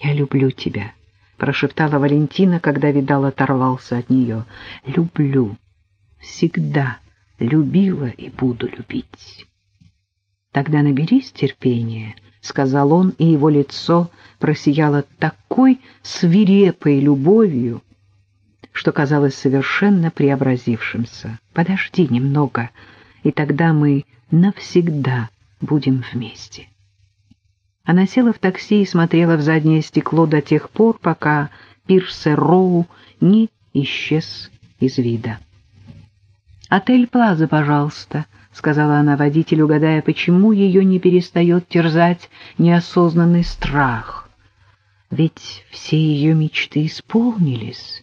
«Я люблю тебя», — прошептала Валентина, когда Видал оторвался от нее. «Люблю. Всегда любила и буду любить». «Тогда наберись терпения», — сказал он, и его лицо просияло такой свирепой любовью, что казалось совершенно преобразившимся. «Подожди немного, и тогда мы навсегда будем вместе». Она села в такси и смотрела в заднее стекло до тех пор, пока Пирсер Роу не исчез из вида. «Отель Плаза, пожалуйста», — сказала она водителю, гадая, почему ее не перестает терзать неосознанный страх. Ведь все ее мечты исполнились.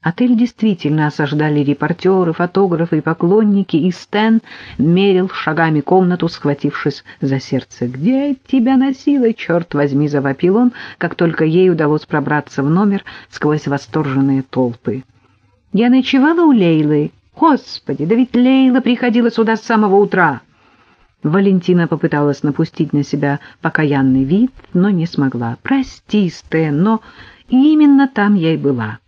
Отель действительно осаждали репортеры, фотографы и поклонники, и Стэн мерил шагами комнату, схватившись за сердце. «Где тебя носило, черт возьми!» — завопил он, как только ей удалось пробраться в номер сквозь восторженные толпы. «Я ночевала у Лейлы. Господи, да ведь Лейла приходила сюда с самого утра!» Валентина попыталась напустить на себя покаянный вид, но не смогла. «Прости, Стэн, но именно там я и была».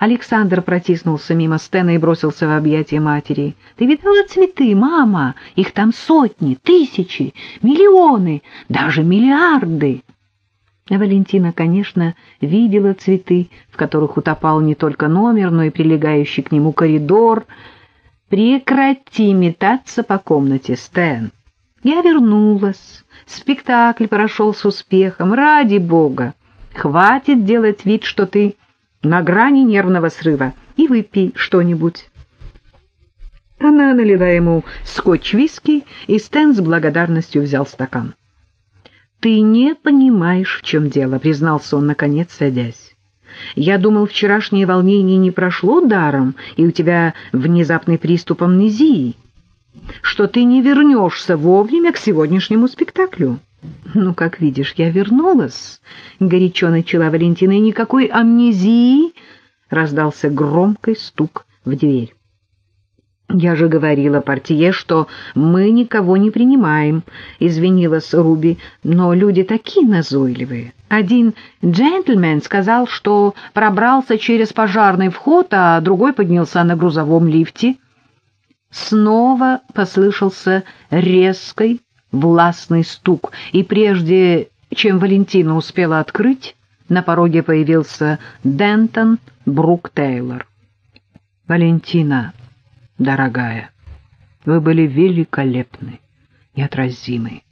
Александр протиснулся мимо Стена и бросился в объятия матери. «Ты видала цветы, мама? Их там сотни, тысячи, миллионы, даже миллиарды!» Валентина, конечно, видела цветы, в которых утопал не только номер, но и прилегающий к нему коридор. «Прекрати метаться по комнате, Стэн!» Я вернулась. Спектакль прошел с успехом. Ради бога! Хватит делать вид, что ты на грани нервного срыва, и выпей что-нибудь. Она налила ему скотч-виски, и Стэн с благодарностью взял стакан. «Ты не понимаешь, в чем дело», — признался он, наконец, садясь. «Я думал, вчерашнее волнение не прошло даром, и у тебя внезапный приступ амнезии, что ты не вернешься вовремя к сегодняшнему спектаклю». «Ну, как видишь, я вернулась», — горячо начала Валентина, — «и никакой амнезии», — раздался громкий стук в дверь. «Я же говорила портье, что мы никого не принимаем», — извинилась Руби, — «но люди такие назойливые. Один джентльмен сказал, что пробрался через пожарный вход, а другой поднялся на грузовом лифте». Снова послышался резкий властный стук, и прежде чем Валентина успела открыть, на пороге появился Дентон Брук Тейлор. «Валентина, дорогая, вы были великолепны, неотразимы.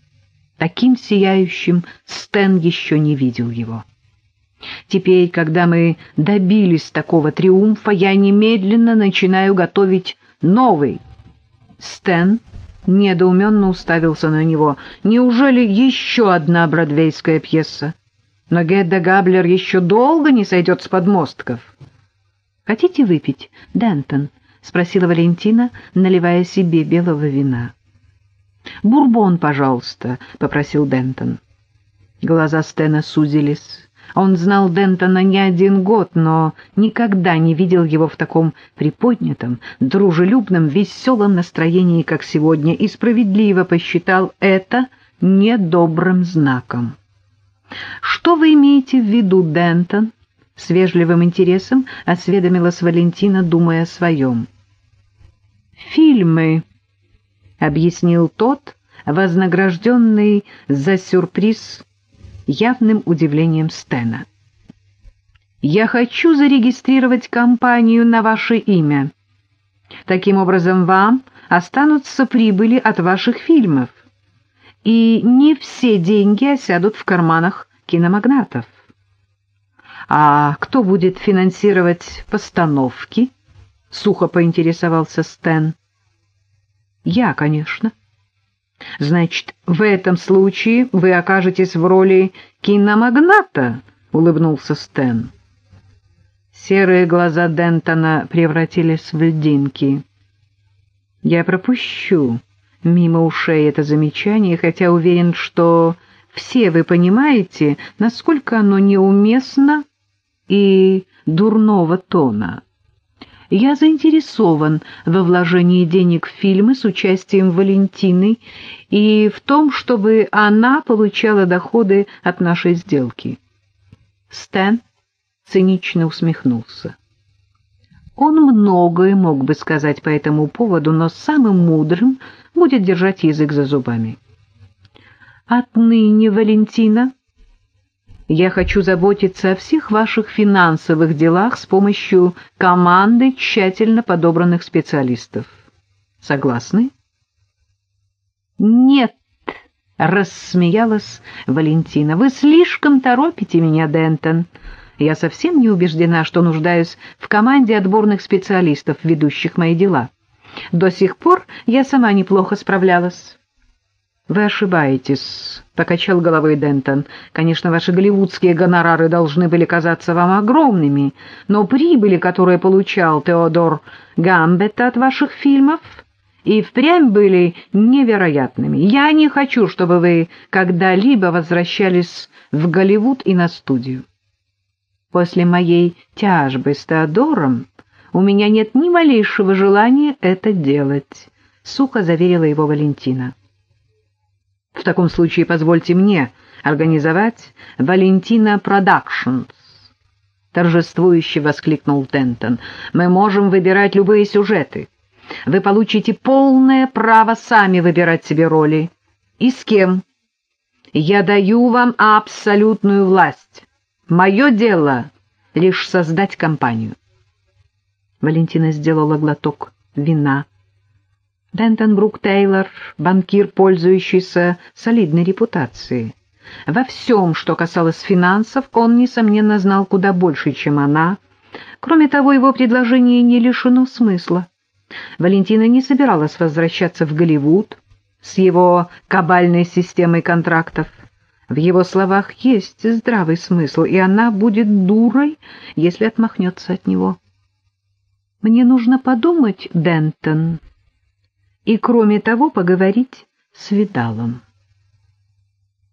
Таким сияющим Стэн еще не видел его. Теперь, когда мы добились такого триумфа, я немедленно начинаю готовить новый. Стэн недоуменно уставился на него. Неужели еще одна бродвейская пьеса? Но Гедда Габлер еще долго не сойдет с подмостков. — Хотите выпить, Дентон? — спросила Валентина, наливая себе белого вина. — Бурбон, пожалуйста, — попросил Дентон. Глаза Стена сузились. Он знал Дентона не один год, но никогда не видел его в таком приподнятом, дружелюбном, веселом настроении, как сегодня, и справедливо посчитал это недобрым знаком. «Что вы имеете в виду, Дентон?» — с вежливым интересом осведомилась Валентина, думая о своем. «Фильмы», — объяснил тот, вознагражденный за сюрприз явным удивлением Стена. «Я хочу зарегистрировать компанию на ваше имя. Таким образом, вам останутся прибыли от ваших фильмов, и не все деньги осядут в карманах киномагнатов. А кто будет финансировать постановки?» — сухо поинтересовался Стэн. «Я, конечно». Значит, в этом случае вы окажетесь в роли киномагната, улыбнулся Стэн. Серые глаза Дентона превратились в льдинки. Я пропущу мимо ушей это замечание, хотя уверен, что все вы понимаете, насколько оно неуместно и дурного тона. Я заинтересован во вложении денег в фильмы с участием Валентины и в том, чтобы она получала доходы от нашей сделки. Стэн цинично усмехнулся. Он многое мог бы сказать по этому поводу, но самым мудрым будет держать язык за зубами. «Отныне, Валентина, я хочу заботиться о всех ваших финансовых делах с помощью команды тщательно подобранных специалистов. Согласны? Нет, рассмеялась Валентина. Вы слишком торопите меня, Дентон. Я совсем не убеждена, что нуждаюсь в команде отборных специалистов, ведущих мои дела. До сих пор я сама неплохо справлялась. «Вы ошибаетесь», — покачал головой Дентон. «Конечно, ваши голливудские гонорары должны были казаться вам огромными, но прибыли, которые получал Теодор Гамбет от ваших фильмов, и впрямь были невероятными. Я не хочу, чтобы вы когда-либо возвращались в Голливуд и на студию. После моей тяжбы с Теодором у меня нет ни малейшего желания это делать», — сухо заверила его Валентина. В таком случае позвольте мне организовать Валентина Productions. Торжествующе воскликнул Тентон. Мы можем выбирать любые сюжеты. Вы получите полное право сами выбирать себе роли. И с кем? Я даю вам абсолютную власть. Мое дело — лишь создать компанию. Валентина сделала глоток вина Дентон Брук Тейлор — банкир, пользующийся солидной репутацией. Во всем, что касалось финансов, он, несомненно, знал куда больше, чем она. Кроме того, его предложение не лишено смысла. Валентина не собиралась возвращаться в Голливуд с его кабальной системой контрактов. В его словах есть здравый смысл, и она будет дурой, если отмахнется от него. «Мне нужно подумать, Дентон», и, кроме того, поговорить с Видалом.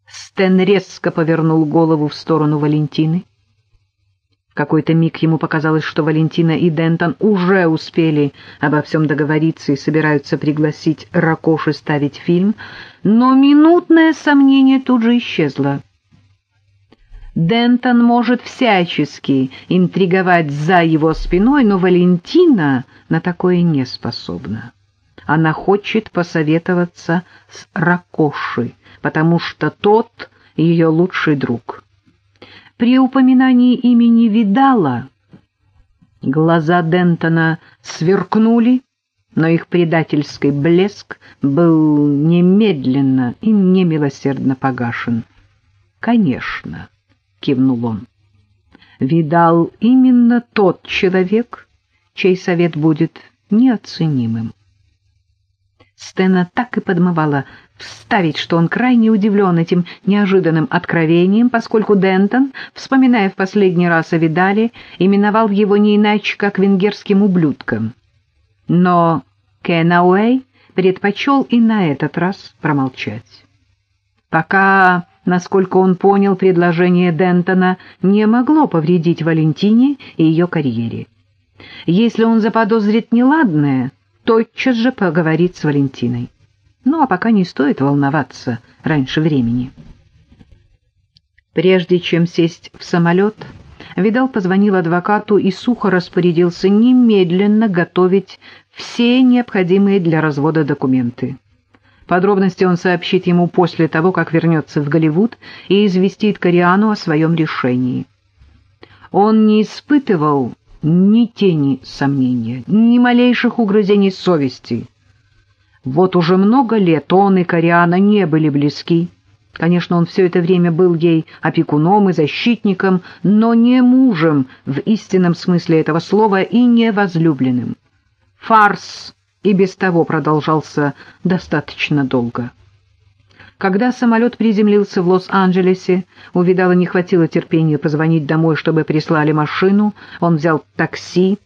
Стэн резко повернул голову в сторону Валентины. В какой-то миг ему показалось, что Валентина и Дентон уже успели обо всем договориться и собираются пригласить Ракоши ставить фильм, но минутное сомнение тут же исчезло. Дентон может всячески интриговать за его спиной, но Валентина на такое не способна. Она хочет посоветоваться с Ракоши, потому что тот ее лучший друг. При упоминании имени Видала глаза Дентона сверкнули, но их предательский блеск был немедленно и немилосердно погашен. «Конечно», — кивнул он, — «видал именно тот человек, чей совет будет неоценимым». Стена так и подмывала вставить, что он крайне удивлен этим неожиданным откровением, поскольку Дентон, вспоминая в последний раз о Видале, именовал его не иначе, как венгерским ублюдком. Но Кенауэй предпочел и на этот раз промолчать. Пока, насколько он понял, предложение Дентона не могло повредить Валентине и ее карьере. Если он заподозрит неладное тотчас же поговорить с Валентиной. Ну, а пока не стоит волноваться раньше времени. Прежде чем сесть в самолет, Видал позвонил адвокату и сухо распорядился немедленно готовить все необходимые для развода документы. Подробности он сообщит ему после того, как вернется в Голливуд и известит Кориану о своем решении. Он не испытывал ни тени сомнения, ни малейших угрызений совести. Вот уже много лет он и Кориана не были близки. Конечно, он все это время был ей опекуном и защитником, но не мужем в истинном смысле этого слова и не возлюбленным. Фарс и без того продолжался достаточно долго. Когда самолет приземлился в Лос-Анджелесе, у Видала не хватило терпения позвонить домой, чтобы прислали машину. Он взял такси.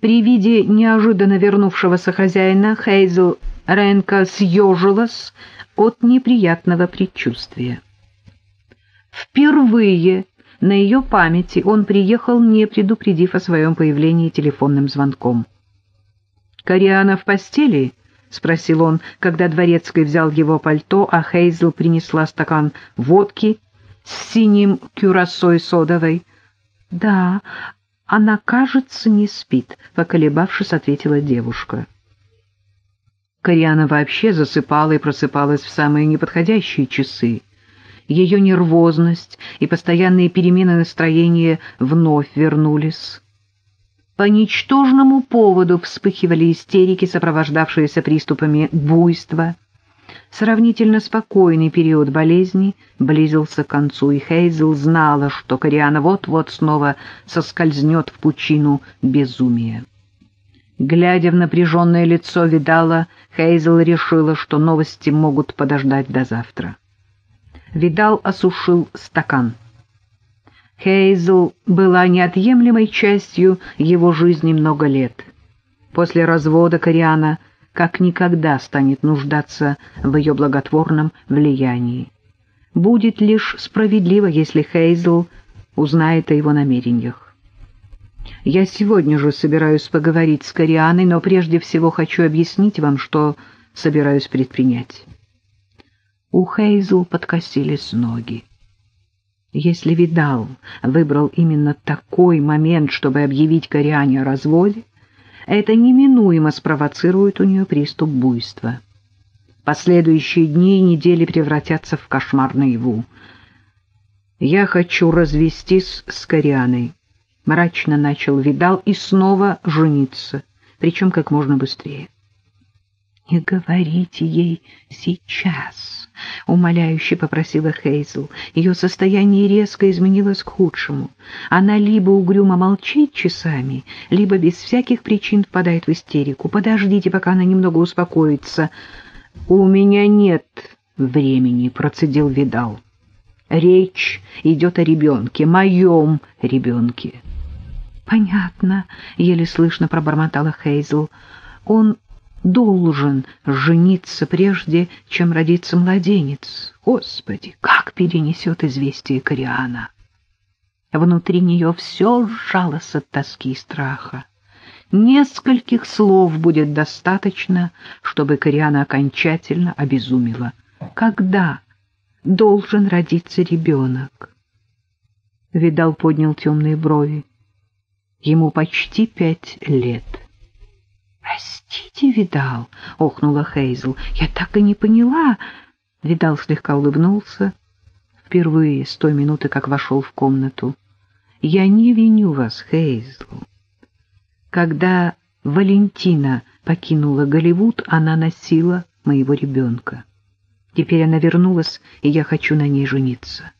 При виде неожиданно вернувшегося хозяина Хейзел Ренко съежилась от неприятного предчувствия. Впервые На ее памяти он приехал, не предупредив о своем появлении телефонным звонком. «Кориана в постели?» — спросил он, когда Дворецкий взял его пальто, а Хейзл принесла стакан водки с синим кюрасой содовой. «Да, она, кажется, не спит», — поколебавшись, ответила девушка. Кориана вообще засыпала и просыпалась в самые неподходящие часы. Ее нервозность и постоянные перемены настроения вновь вернулись. По ничтожному поводу вспыхивали истерики, сопровождавшиеся приступами буйства. Сравнительно спокойный период болезни близился к концу, и Хейзел знала, что Кориана вот-вот снова соскользнет в пучину безумия. Глядя в напряженное лицо Видала, Хейзел решила, что новости могут подождать до завтра. Видал осушил стакан. Хейзел была неотъемлемой частью его жизни много лет. После развода Кориана как никогда станет нуждаться в ее благотворном влиянии. Будет лишь справедливо, если Хейзел узнает о его намерениях. Я сегодня же собираюсь поговорить с Корианой, но прежде всего хочу объяснить вам, что собираюсь предпринять. У Хейзл подкосились ноги. Если Видал выбрал именно такой момент, чтобы объявить Кориане о разводе, это неминуемо спровоцирует у нее приступ буйства. Последующие дни и недели превратятся в кошмар наяву. Я хочу развестись с Корианой. Мрачно начал Видал и снова жениться, причем как можно быстрее. «Не говорите ей сейчас», — умоляюще попросила Хейзл. Ее состояние резко изменилось к худшему. Она либо угрюмо молчит часами, либо без всяких причин впадает в истерику. «Подождите, пока она немного успокоится». «У меня нет времени», — процедил Видал. «Речь идет о ребенке, моем ребенке». «Понятно», — еле слышно пробормотала Хейзл. «Он должен жениться прежде, чем родится младенец. Господи, как перенесет известие Кориана!» Внутри нее все сжалось от тоски и страха. Нескольких слов будет достаточно, чтобы Кориана окончательно обезумела. Когда должен родиться ребенок? Видал поднял темные брови. Ему почти пять лет. «Простите, Видал», — охнула Хейзл, — «я так и не поняла». Видал слегка улыбнулся, впервые с той минуты, как вошел в комнату. «Я не виню вас, Хейзл. Когда Валентина покинула Голливуд, она носила моего ребенка. Теперь она вернулась, и я хочу на ней жениться».